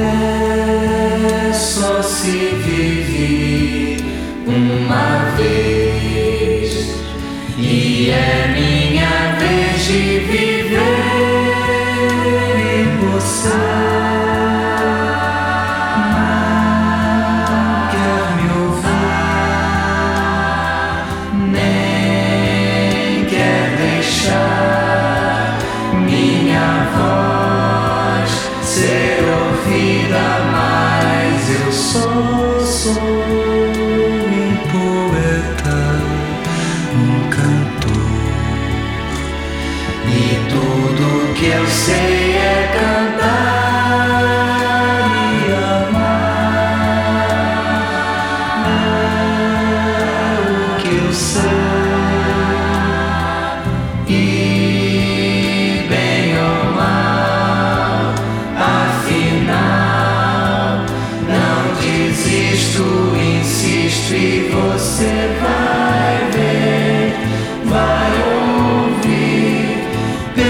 É só se vive uma vez e é minha vez de viver. sou um poeta, um cantor, e tudo que eu sei.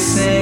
say.